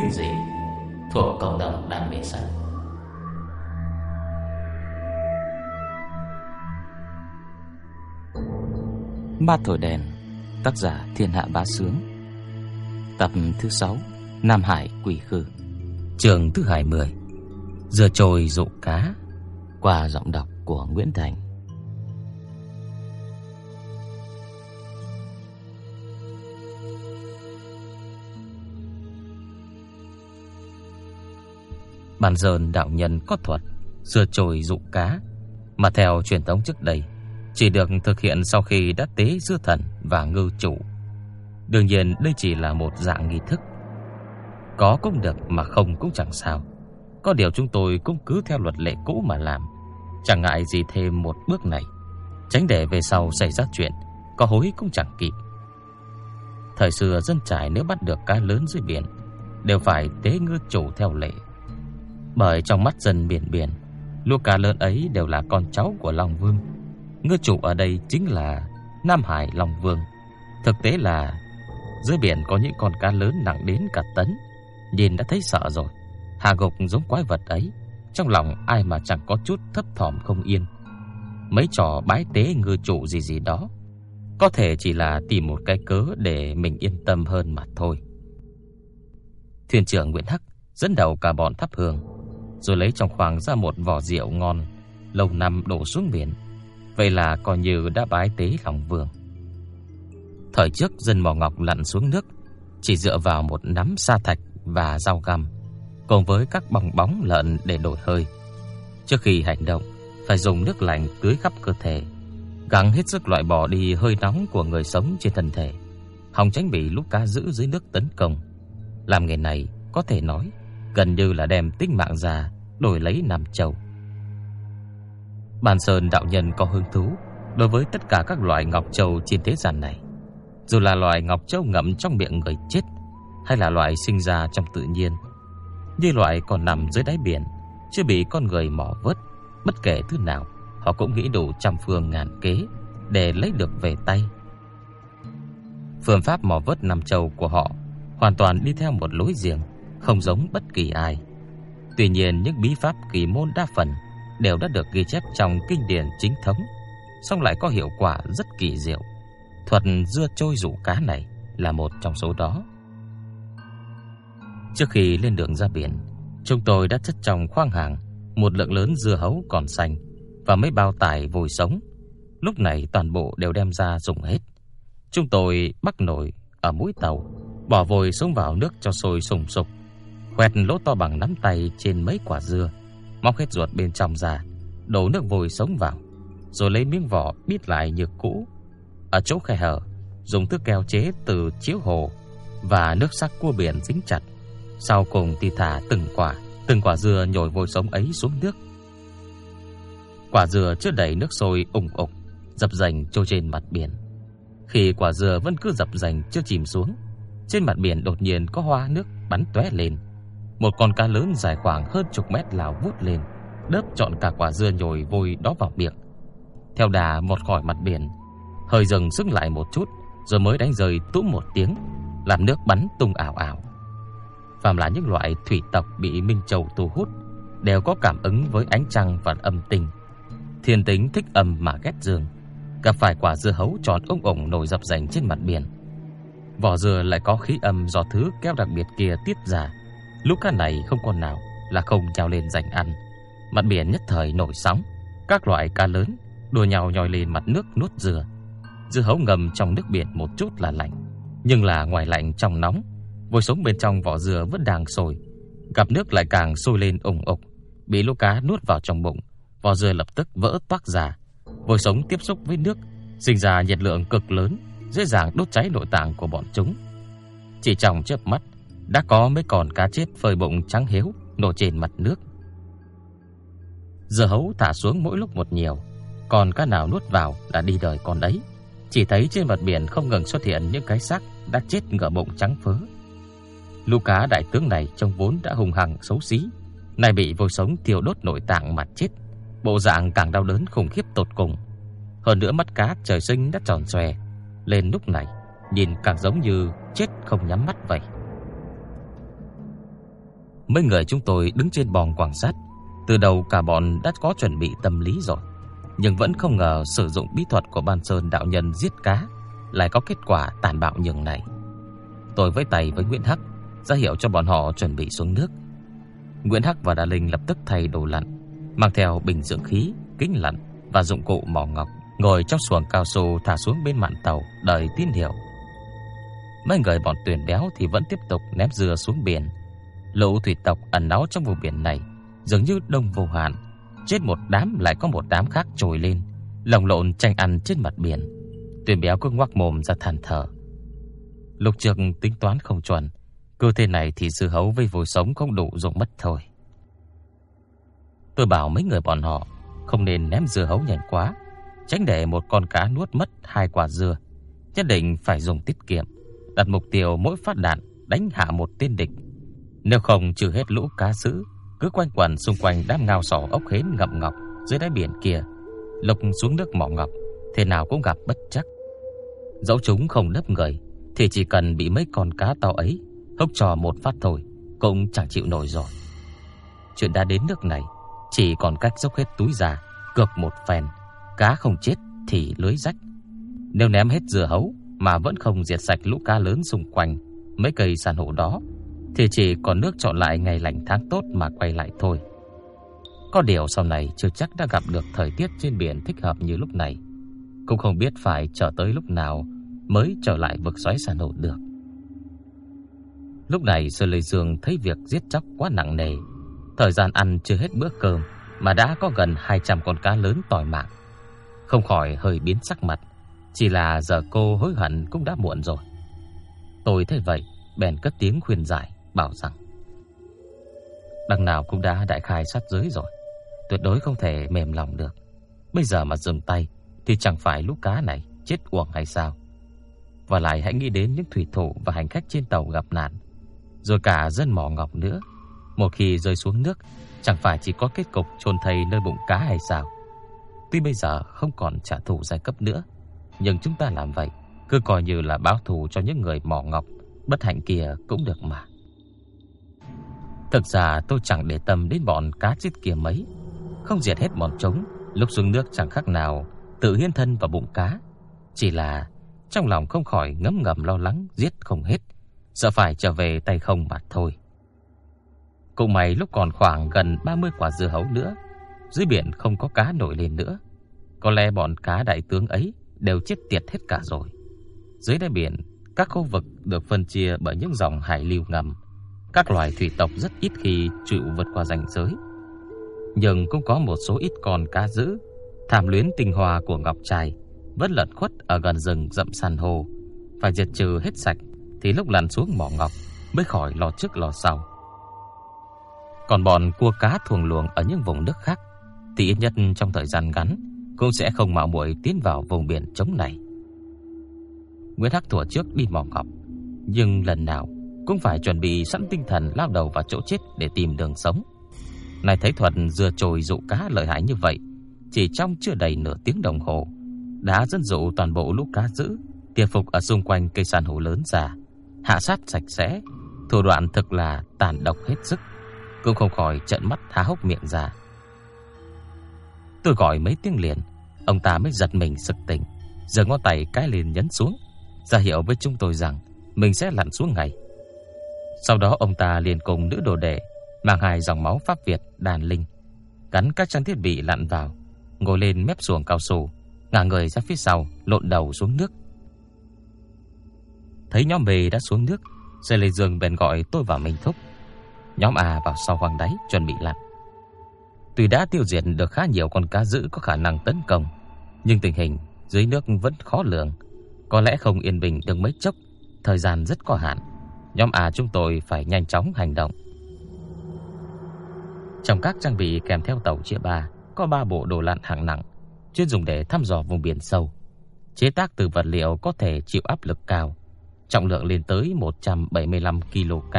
kinh dị thuộc cộng đồng đam mê sách. Ma thổi đèn, tác giả Thiên Hạ Bá Sướng. Tập thứ 6, Nam Hải Quỷ Khư. Trường thứ 20. Dừa trồi dụ cá qua giọng đọc của Nguyễn Thành. Bàn dờn đạo nhân có thuật dưa trồi dụ cá, mà theo truyền thống trước đây chỉ được thực hiện sau khi đã tế dư thần và ngư chủ. Đương nhiên đây chỉ là một dạng nghi thức. Có cũng được mà không cũng chẳng sao. Có điều chúng tôi cũng cứ theo luật lệ cũ mà làm, chẳng ngại gì thêm một bước này, tránh để về sau xảy ra chuyện, có hối cũng chẳng kịp. Thời xưa dân trải nếu bắt được cá lớn dưới biển, đều phải tế ngư chủ theo lệ. Bởi trong mắt dân biển biển, lũ cá lớn ấy đều là con cháu của Long Vương. Ngư chủ ở đây chính là Nam Hải Long Vương. Thực tế là dưới biển có những con cá lớn nặng đến cả tấn, nhìn đã thấy sợ rồi. Hạ gục giống quái vật ấy, trong lòng ai mà chẳng có chút thấp thỏm không yên. Mấy trò bái tế ngư chủ gì gì đó, có thể chỉ là tìm một cái cớ để mình yên tâm hơn mà thôi. Thuyền trưởng Nguyễn Hắc dẫn đầu cả bọn thắp hương, rồi lấy trong khoang ra một vỏ rượu ngon, lâu năm đổ xuống biển. Vậy là coi như đã bái tế lòng vương. Thời trước dân mỏ ngọc lặn xuống nước, chỉ dựa vào một nắm sa thạch và rau găm, cùng với các bong bóng lợn để đổi hơi. Trước khi hành động, phải dùng nước lạnh tưới khắp cơ thể, gắng hết sức loại bỏ đi hơi nóng của người sống trên thân thể, hòng tránh bị lúc cá giữ dưới nước tấn công. Làm nghề này có thể nói gần như là đem tính mạng ra đổi lấy Nam Châu. Bàn Sơn đạo nhân có hứng thú đối với tất cả các loại ngọc châu trên thế gian này. Dù là loại ngọc châu ngậm trong miệng người chết hay là loại sinh ra trong tự nhiên, như loại còn nằm dưới đáy biển, chưa bị con người mò vớt, bất kể thứ nào, họ cũng nghĩ đủ trăm phương ngàn kế để lấy được về tay. Phương pháp mò vớt Nam Châu của họ hoàn toàn đi theo một lối riêng, không giống bất kỳ ai. Tuy nhiên những bí pháp kỳ môn đa phần đều đã được ghi chép trong kinh điển chính thống, song lại có hiệu quả rất kỳ diệu. Thuật dưa trôi rủ cá này là một trong số đó. Trước khi lên đường ra biển, chúng tôi đã chất trong khoang hàng một lượng lớn dưa hấu còn xanh và mấy bao tải vôi sống. Lúc này toàn bộ đều đem ra dùng hết. Chúng tôi bắt nồi ở mũi tàu, bỏ vôi xuống vào nước cho sôi sùng sục, Quẹt lỗ to bằng nắm tay trên mấy quả dưa, móc hết ruột bên trong ra, đổ nước vôi sống vào, rồi lấy miếng vỏ bít lại như cũ. Ở chỗ khe hở, dùng thước keo chế từ chiếu hồ và nước sắc cua biển dính chặt. Sau cùng thì thả từng quả, từng quả dưa nhồi vôi sống ấy xuống nước. Quả dừa chưa đầy nước sôi ủng ục, dập dành trôi trên mặt biển. Khi quả dừa vẫn cứ dập dành chưa chìm xuống, trên mặt biển đột nhiên có hoa nước bắn tóe lên. Một con cá lớn dài khoảng hơn chục mét lao vút lên, đớp trọn cả quả dưa nhồi vôi đó vào miệng. Theo đà một khỏi mặt biển, hơi dừng sức lại một chút, rồi mới đánh rơi túm một tiếng, làm nước bắn tung ảo ảo. Phàm là những loại thủy tộc bị Minh Châu thu hút, đều có cảm ứng với ánh trăng và âm tinh. Thiên tính thích âm mà ghét dương, gặp phải quả dưa hấu tròn ống ổng nổi dập dành trên mặt biển. Vỏ dừa lại có khí âm do thứ keo đặc biệt kia tiết ra. Lúc cá này không con nào là không trao lên giành ăn. Mặt biển nhất thời nổi sóng, các loại cá lớn đua nhau nhòi lên mặt nước nuốt dừa. Dưa hấu ngầm trong nước biển một chút là lạnh, nhưng là ngoài lạnh trong nóng, vôi sống bên trong vỏ dừa vẫn đang sôi, gặp nước lại càng sôi lên ủng ục, bị lũ cá nuốt vào trong bụng, vỏ dừa lập tức vỡ toác ra. Vôi sống tiếp xúc với nước, sinh ra nhiệt lượng cực lớn, dễ dàng đốt cháy nội tạng của bọn chúng. Chỉ trong chớp mắt, đã có mấy con cá chết phơi bụng trắng hiếu nổi trên mặt nước. giờ hấu thả xuống mỗi lúc một nhiều, còn cá nào nuốt vào là đi đời con đấy. Chỉ thấy trên mặt biển không ngừng xuất hiện những cái xác đã chết ngửa bụng trắng phớ. Lũ cá đại tướng này trông vốn đã hùng hằng xấu xí, nay bị vôi sống tiêu đốt nội tạng mà chết, bộ dạng càng đau đớn khủng khiếp tột cùng. Hơn nữa mắt cá trời sinh đã tròn xòe, lên lúc này nhìn càng giống như chết không nhắm mắt vậy. Mấy người chúng tôi đứng trên bòng quan sát, từ đầu cả bọn đã có chuẩn bị tâm lý rồi, nhưng vẫn không ngờ sử dụng bí thuật của Ban Sơn đạo nhân giết cá lại có kết quả tàn bạo nhường này. Tôi với tay với Nguyễn Hắc ra hiệu cho bọn họ chuẩn bị xuống nước. Nguyễn Hắc và Đà Linh lập tức thay đồ lặn, mang theo bình dưỡng khí, kính lặn và dụng cụ mỏ ngọc, ngồi trong xuồng cao su thả xuống bên mạn tàu đợi tín hiệu. Mấy người bọn tuyển béo thì vẫn tiếp tục ném dừa xuống biển. Lũ thủy tộc ẩn náu trong vùng biển này dường như đông vô hạn, chết một đám lại có một đám khác trồi lên, lồng lộn tranh ăn trên mặt biển. Tuyền béo cứ ngoác mồm ra than thở. Lục Trường tính toán không chuẩn, cơ thể này thì dư hấu với vùi sống không đủ dùng mất thôi. Tôi bảo mấy người bọn họ không nên ném dưa hấu nhanh quá, tránh để một con cá nuốt mất hai quả dưa. Nhất định phải dùng tiết kiệm, đặt mục tiêu mỗi phát đạn đánh hạ một tên địch. Nếu không trừ hết lũ cá sứ cứ quanh quẩn xung quanh đám ngao sò ốc hến ngậm ngọc dưới đáy biển kia, lục xuống nước mỏ ngọc, thế nào cũng gặp bất chắc. Dẫu chúng không nấp người, thì chỉ cần bị mấy con cá to ấy hốc trò một phát thôi, cũng chẳng chịu nổi rồi. Chuyện đã đến nước này, chỉ còn cách dốc hết túi ra, cược một phen, cá không chết thì lưới rách. Nếu ném hết dừa hấu mà vẫn không diệt sạch lũ cá lớn xung quanh mấy cây san hô đó, thì chỉ còn nước chọn lại ngày lành tháng tốt mà quay lại thôi. Có điều sau này chưa chắc đã gặp được thời tiết trên biển thích hợp như lúc này. Cũng không biết phải chờ tới lúc nào mới trở lại vực xoáy san nổ được. Lúc này Sơ Lê Dương thấy việc giết chóc quá nặng nề, Thời gian ăn chưa hết bữa cơm mà đã có gần 200 con cá lớn tỏi mạng. Không khỏi hơi biến sắc mặt, chỉ là giờ cô hối hận cũng đã muộn rồi. Tôi thấy vậy, bèn cất tiếng khuyên giải, bảo rằng Đằng nào cũng đã đại khai sát giới rồi, tuyệt đối không thể mềm lòng được. Bây giờ mà dừng tay thì chẳng phải lũ cá này chết uổng hay sao? Và lại hãy nghĩ đến những thủy thủ và hành khách trên tàu gặp nạn, rồi cả dân mỏ ngọc nữa. Một khi rơi xuống nước, chẳng phải chỉ có kết cục chôn thây nơi bụng cá hay sao? Tuy bây giờ không còn trả thù giai cấp nữa, nhưng chúng ta làm vậy cứ coi như là báo thù cho những người mỏ ngọc bất hạnh kia cũng được mà. Thực ra tôi chẳng để tâm đến bọn cá chết kia mấy, không diệt hết bọn chúng, lúc xuống nước chẳng khác nào tự hiến thân vào bụng cá, chỉ là trong lòng không khỏi ngấm ngầm lo lắng giết không hết, sợ phải trở về tay không mà thôi. Cũng may lúc còn khoảng gần 30 quả dưa hấu nữa, dưới biển không có cá nổi lên nữa. Có lẽ bọn cá đại tướng ấy đều chết tiệt hết cả rồi. Dưới đáy biển, các khu vực được phân chia bởi những dòng hải lưu ngầm. Các loài thủy tộc rất ít khi chịu vượt qua ranh giới. Nhưng cũng có một số ít con cá dữ, tham luyến tinh hoa của ngọc trai, vẫn lẩn khuất ở gần rừng rậm san hô. Phải diệt trừ hết sạch thì lúc lặn xuống mỏ ngọc mới khỏi lo trước lo sau. Còn bọn cua cá thuồng luồng ở những vùng nước khác thì ít nhất trong thời gian ngắn cũng sẽ không mạo muội tiến vào vùng biển trống này. Nguyễn Hắc thủa trước đi mỏ ngọc, nhưng lần nào cũng phải chuẩn bị sẵn tinh thần lao đầu vào chỗ chết để tìm đường sống. Này thấy thuật dừa trồi dụ cá lợi hại như vậy, chỉ trong chưa đầy nửa tiếng đồng hồ, đã dẫn dụ toàn bộ lũ cá dữ tiệp phục ở xung quanh cây san hô lớn già, hạ sát sạch sẽ, thủ đoạn thực là tàn độc hết sức cũng không khỏi trợn mắt há hốc miệng ra. Tôi gọi mấy tiếng liền, ông ta mới giật mình sực tỉnh, giơ ngón tay cái liền nhấn xuống, ra hiệu với chúng tôi rằng mình sẽ lặn xuống ngay. Sau đó ông ta liền cùng nữ đồ đệ mang hai dòng máu pháp Việt đàn linh, gắn các trang thiết bị lặn vào, ngồi lên mép xuồng cao su, ngả người ra phía sau, lộn đầu xuống nước. Thấy nhóm bề đã xuống nước, Xe Lê Dương bèn gọi tôi và mình thúc. Nhóm A vào sau khoang đáy chuẩn bị lặn. Tuy đã tiêu diệt được khá nhiều con cá dữ có khả năng tấn công, nhưng tình hình dưới nước vẫn khó lường, có lẽ không yên bình được mấy chốc, thời gian rất có hạn. Nhóm A chúng tôi phải nhanh chóng hành động. Trong các trang bị kèm theo tàu chia ba có 3 bộ đồ lặn hạng nặng, chuyên dùng để thăm dò vùng biển sâu. Chế tác từ vật liệu có thể chịu áp lực cao, trọng lượng lên tới 175 kg.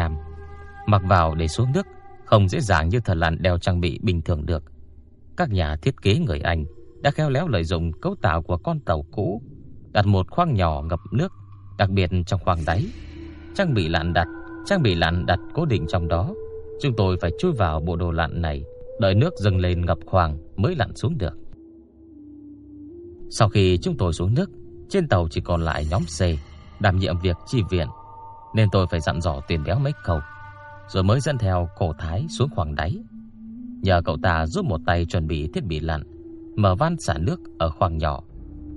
Mặc vào để xuống nước Không dễ dàng như thợ lặn đeo trang bị bình thường được Các nhà thiết kế người Anh Đã khéo léo lợi dụng cấu tạo của con tàu cũ Đặt một khoang nhỏ ngập nước Đặc biệt trong khoang đáy Trang bị lặn đặt Trang bị lặn đặt cố định trong đó Chúng tôi phải chui vào bộ đồ lặn này, đợi nước dâng lên ngập khoảng mới lặn xuống được. Sau khi chúng tôi xuống nước, trên tàu chỉ còn lại nhóm C đảm nhiệm việc chi viện, nên tôi phải dặn dò tiền béo mấy câu, rồi mới dẫn theo cổ thái xuống khoảng đáy. Nhờ cậu ta giúp một tay chuẩn bị thiết bị lặn, mở van xả nước ở khoảng nhỏ,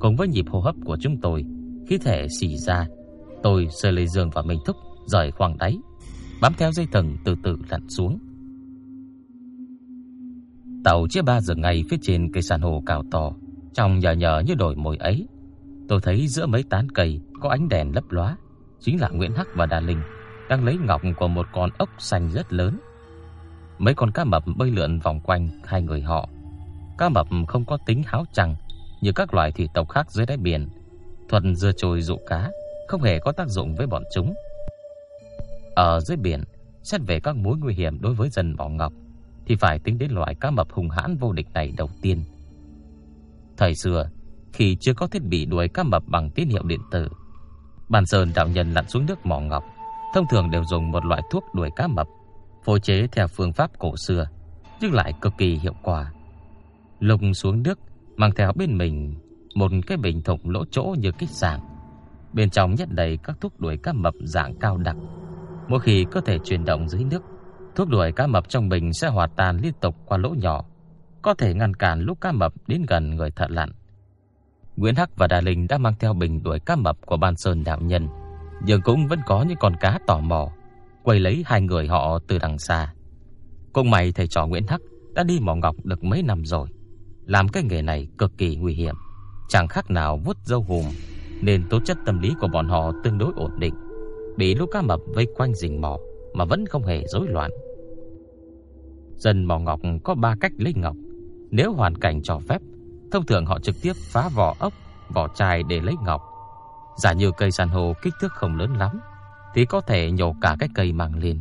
cùng với nhịp hô hấp của chúng tôi, khí thể xì ra, tôi sơ lấy giường và mình Thúc rời khoang đáy, bám theo dây thừng từ từ lặn xuống. Tàu chia ba giờ ngay phía trên cây san hô cao to, trong nhờ nhờ như đổi mồi ấy. Tôi thấy giữa mấy tán cây có ánh đèn lấp lóa, chính là Nguyễn Hắc và Đà Linh đang lấy ngọc của một con ốc xanh rất lớn. Mấy con cá mập bơi lượn vòng quanh hai người họ. Cá mập không có tính háo chằng như các loài thủy tộc khác dưới đáy biển. Thuần dưa trồi dụ cá, không hề có tác dụng với bọn chúng. Ở dưới biển, xét về các mối nguy hiểm đối với dân mỏ ngọc, thì phải tính đến loại cá mập hung hãn vô địch này đầu tiên. Thời xưa, khi chưa có thiết bị đuổi cá mập bằng tín hiệu điện tử, Bàn Sơn đạo nhân lặn xuống nước mỏ ngọc, thông thường đều dùng một loại thuốc đuổi cá mập, phối chế theo phương pháp cổ xưa, nhưng lại cực kỳ hiệu quả. Lục xuống nước, mang theo bên mình một cái bình thùng lỗ chỗ như kích sàng. Bên trong nhét đầy các thuốc đuổi cá mập dạng cao đặc. Mỗi khi cơ thể chuyển động dưới nước, thuốc đuổi cá mập trong bình sẽ hòa tan liên tục qua lỗ nhỏ, có thể ngăn cản lúc cá mập đến gần người thợ lặn. Nguyễn Hắc và Đà Linh đã mang theo bình đuổi cá mập của Ban Sơn đạo nhân, nhưng cũng vẫn có những con cá tò mò quay lấy hai người họ từ đằng xa. Cùng mày thầy trò Nguyễn Hắc đã đi mỏ ngọc được mấy năm rồi, làm cái nghề này cực kỳ nguy hiểm, chẳng khác nào vuốt dâu hùm, nên tố chất tâm lý của bọn họ tương đối ổn định, bị lũ cá mập vây quanh rình mò mà vẫn không hề rối loạn. Dân mỏ ngọc có ba cách lấy ngọc, nếu hoàn cảnh cho phép Thông thường họ trực tiếp phá vỏ ốc, vỏ chai để lấy ngọc. Giả như cây san hô kích thước không lớn lắm, thì có thể nhổ cả cái cây mang lên.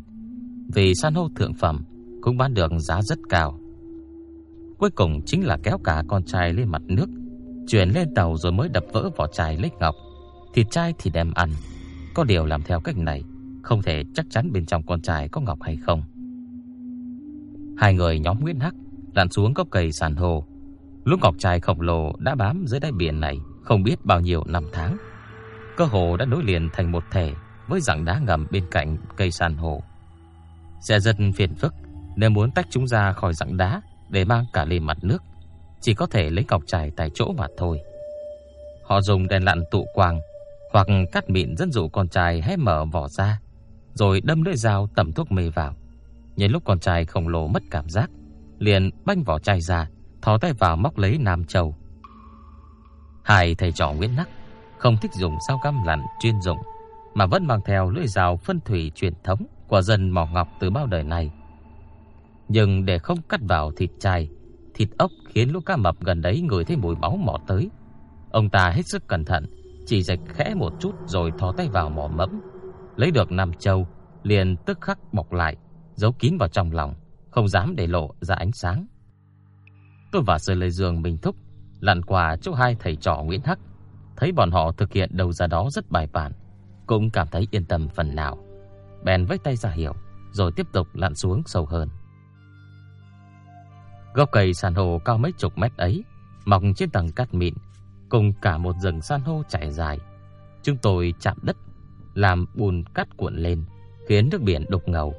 Vì san hô thượng phẩm cũng bán được giá rất cao. Cuối cùng chính là kéo cả con trai lên mặt nước, chuyển lên tàu rồi mới đập vỡ vỏ chai lấy ngọc. Thịt chai thì đem ăn. Có điều làm theo cách này, không thể chắc chắn bên trong con chai có ngọc hay không. Hai người nhóm Nguyễn Hắc lặn xuống gốc cây sàn hồ Lúc ngọc trai khổng lồ đã bám dưới đáy biển này không biết bao nhiêu năm tháng. Cơ hồ đã nối liền thành một thể với rặng đá ngầm bên cạnh cây sàn hồ Sẽ rất phiền phức nếu muốn tách chúng ra khỏi rặng đá để mang cả lên mặt nước, chỉ có thể lấy ngọc trai tại chỗ mà thôi. Họ dùng đèn lặn tụ quang hoặc cắt mịn dẫn dụ con trai hé mở vỏ ra, rồi đâm lưỡi dao tẩm thuốc mê vào. Nhân lúc con trai khổng lồ mất cảm giác, liền banh vỏ chai ra, thò tay vào móc lấy Nam Châu. Hai thầy trò Nguyễn Nắc không thích dùng dao găm lặn chuyên dụng, mà vẫn mang theo lưỡi dao phân thủy truyền thống của dân mỏ ngọc từ bao đời này. Nhưng để không cắt vào thịt chai, thịt ốc khiến lũ cá mập gần đấy ngửi thấy mùi máu mò tới. Ông ta hết sức cẩn thận, chỉ rạch khẽ một chút rồi thò tay vào mỏ mẫm, lấy được năm Châu, liền tức khắc bọc lại, giấu kín vào trong lòng, không dám để lộ ra ánh sáng. Tôi và Sơ Lê Dương bình Thúc lặn qua chỗ hai thầy trò Nguyễn Hắc, thấy bọn họ thực hiện đầu ra đó rất bài bản, cũng cảm thấy yên tâm phần nào. Bèn vẫy tay ra hiệu, rồi tiếp tục lặn xuống sâu hơn. Gốc cây san hô cao mấy chục mét ấy, mọc trên tầng cát mịn, cùng cả một rừng san hô trải dài. Chúng tôi chạm đất, làm bùn cát cuộn lên, khiến nước biển đục ngầu.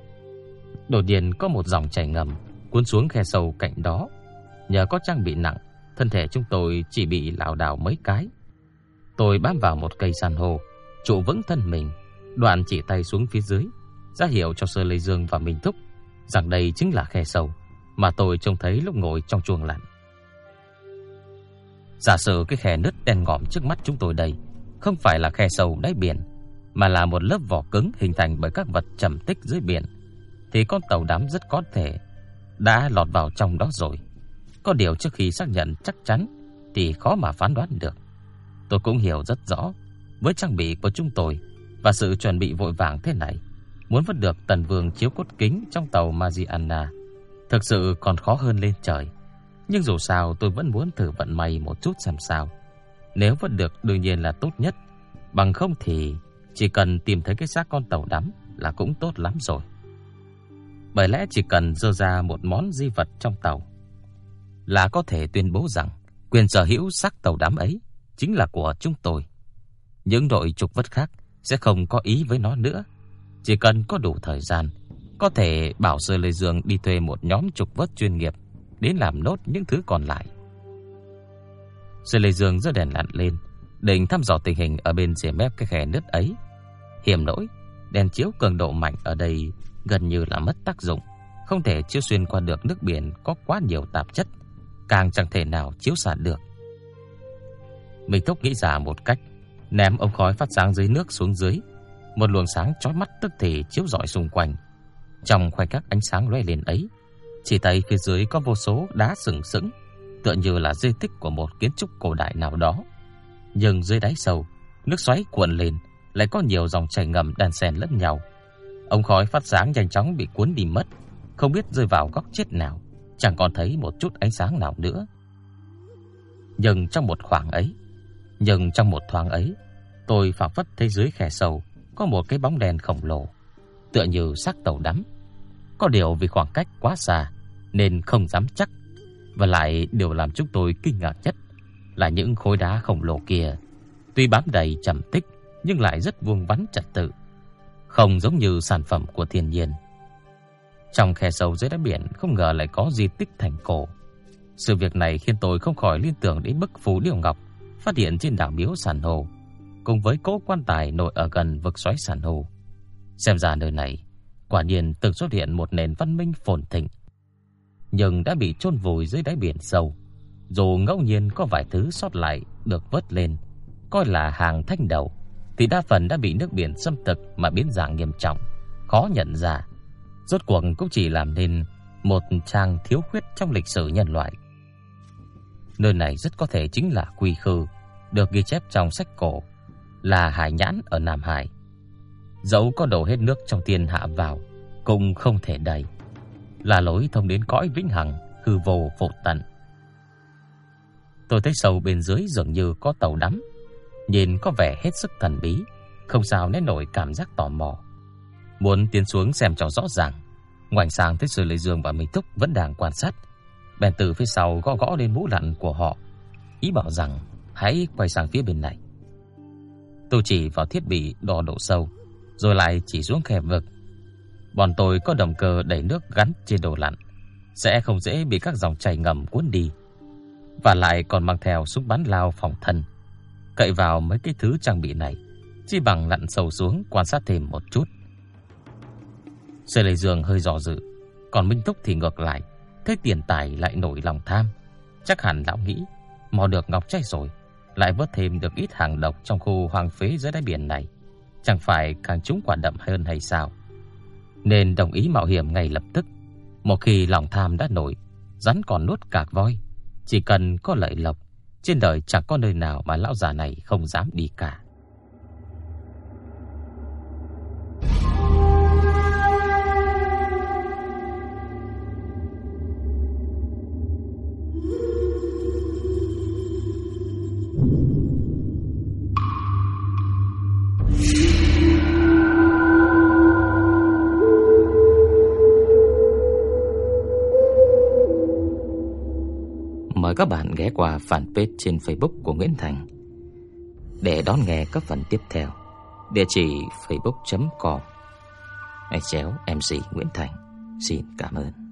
Đột nhiên có một dòng chảy ngầm cuốn xuống khe sâu cạnh đó, Nhờ có trang bị nặng, thân thể chúng tôi chỉ bị lảo đảo mấy cái. Tôi bám vào một cây san hô, trụ vững thân mình, đoạn chỉ tay xuống phía dưới, ra hiệu cho Sơ Lê Dương và Minh Thúc rằng đây chính là khe sâu mà tôi trông thấy lúc ngồi trong chuồng lặn. Giả sử cái khe nứt đen ngòm trước mắt chúng tôi đây không phải là khe sâu đáy biển, mà là một lớp vỏ cứng hình thành bởi các vật trầm tích dưới biển, thì con tàu đắm rất có thể đã lọt vào trong đó rồi. Có điều trước khi xác nhận chắc chắn thì khó mà phán đoán được. Tôi cũng hiểu rất rõ với trang bị của chúng tôi và sự chuẩn bị vội vàng thế này, muốn vớt được Tần Vương chiếu cốt kính trong tàu Mariana thực sự còn khó hơn lên trời. Nhưng dù sao tôi vẫn muốn thử vận may một chút xem sao. Nếu vẫn được đương nhiên là tốt nhất, bằng không thì chỉ cần tìm thấy cái xác con tàu đắm là cũng tốt lắm rồi. Bởi lẽ chỉ cần dơ ra một món di vật trong tàu là có thể tuyên bố rằng quyền sở hữu xác tàu đám ấy chính là của chúng tôi. Những đội trục vất khác sẽ không có ý với nó nữa. Chỉ cần có đủ thời gian, có thể bảo Sơ Lê Dương đi thuê một nhóm trục vớt chuyên nghiệp đến làm nốt những thứ còn lại. Sơ Lê Dương giơ đèn lặn lên, định thăm dò tình hình ở bên rìa mép cái khe nứt ấy. Hiểm nỗi, đèn chiếu cường độ mạnh ở đây gần như là mất tác dụng, không thể chiếu xuyên qua được nước biển có quá nhiều tạp chất, càng chẳng thể nào chiếu xạ được. Mình thúc nghĩ ra một cách, ném ống khói phát sáng dưới nước xuống dưới, một luồng sáng chói mắt tức thì chiếu rọi xung quanh. Trong khoảnh khắc ánh sáng lóe lên ấy, chỉ thấy phía dưới có vô số đá sừng sững, tựa như là di tích của một kiến trúc cổ đại nào đó. Nhưng dưới đáy sâu, nước xoáy cuộn lên, lại có nhiều dòng chảy ngầm đan xen lẫn nhau. ông khói phát sáng nhanh chóng bị cuốn đi mất, không biết rơi vào góc chết nào, chẳng còn thấy một chút ánh sáng nào nữa. Nhưng trong một khoảng ấy, nhưng trong một thoáng ấy, tôi phảng phất thấy dưới khe sâu có một cái bóng đèn khổng lồ, tựa như xác tàu đắm. Có điều vì khoảng cách quá xa nên không dám chắc, và lại điều làm chúng tôi kinh ngạc nhất là những khối đá khổng lồ kia, tuy bám đầy trầm tích nhưng lại rất vuông vắn trật tự, không giống như sản phẩm của thiên nhiên. Trong khe sâu dưới đáy biển không ngờ lại có di tích thành cổ. Sự việc này khiến tôi không khỏi liên tưởng đến bức phù điêu ngọc phát hiện trên đảo Miếu Sàn Hồ, cùng với cố quan tài nổi ở gần vực xoáy Sàn Hồ. Xem ra nơi này quả nhiên từng xuất hiện một nền văn minh phồn thịnh, nhưng đã bị chôn vùi dưới đáy biển sâu. Dù ngẫu nhiên có vài thứ sót lại được vớt lên, coi là hàng thanh đầu, thì đa phần đã bị nước biển xâm thực mà biến dạng nghiêm trọng, khó nhận ra. Rốt cuộc cũng chỉ làm nên một trang thiếu khuyết trong lịch sử nhân loại. Nơi này rất có thể chính là Quy Khư, được ghi chép trong sách cổ, là hải nhãn ở Nam Hải. Dẫu có đổ hết nước trong tiền hạ vào, cũng không thể đầy. Là lối thông đến cõi vĩnh hằng, hư vô vô tận. Tôi thấy sâu bên dưới dường như có tàu đắm, nhìn có vẻ hết sức thần bí, không sao nén nổi cảm giác tò mò. Muốn tiến xuống xem cho rõ ràng, ngoảnh sang thấy Sư Lê Dương và Minh Thúc vẫn đang quan sát, bèn từ phía sau gõ gõ lên mũ lặn của họ, ý bảo rằng hãy quay sang phía bên này. Tôi chỉ vào thiết bị đo độ sâu, rồi lại chỉ xuống khe vực. Bọn tôi có động cơ đẩy nước gắn trên đồ lặn, sẽ không dễ bị các dòng chảy ngầm cuốn đi. Và lại còn mang theo súng bắn lao phòng thân. Cậy vào mấy cái thứ trang bị này, chỉ bằng lặn sâu xuống quan sát thêm một chút. Sê Lê Dương hơi dò dự, còn Minh Túc thì ngược lại, thấy tiền tài lại nổi lòng tham. Chắc hẳn lão nghĩ, mò được ngọc trai rồi, lại vớt thêm được ít hàng độc trong khu hoang phế dưới đáy biển này, chẳng phải càng trúng quả đậm hơn hay sao? Nên đồng ý mạo hiểm ngay lập tức. Một khi lòng tham đã nổi, rắn còn nuốt cả voi, chỉ cần có lợi lộc, trên đời chẳng có nơi nào mà lão già này không dám đi cả. Các bạn ghé qua fanpage trên Facebook của Nguyễn Thành để đón nghe các phần tiếp theo. Địa chỉ facebook.com chéo MC Nguyễn Thành. Xin cảm ơn.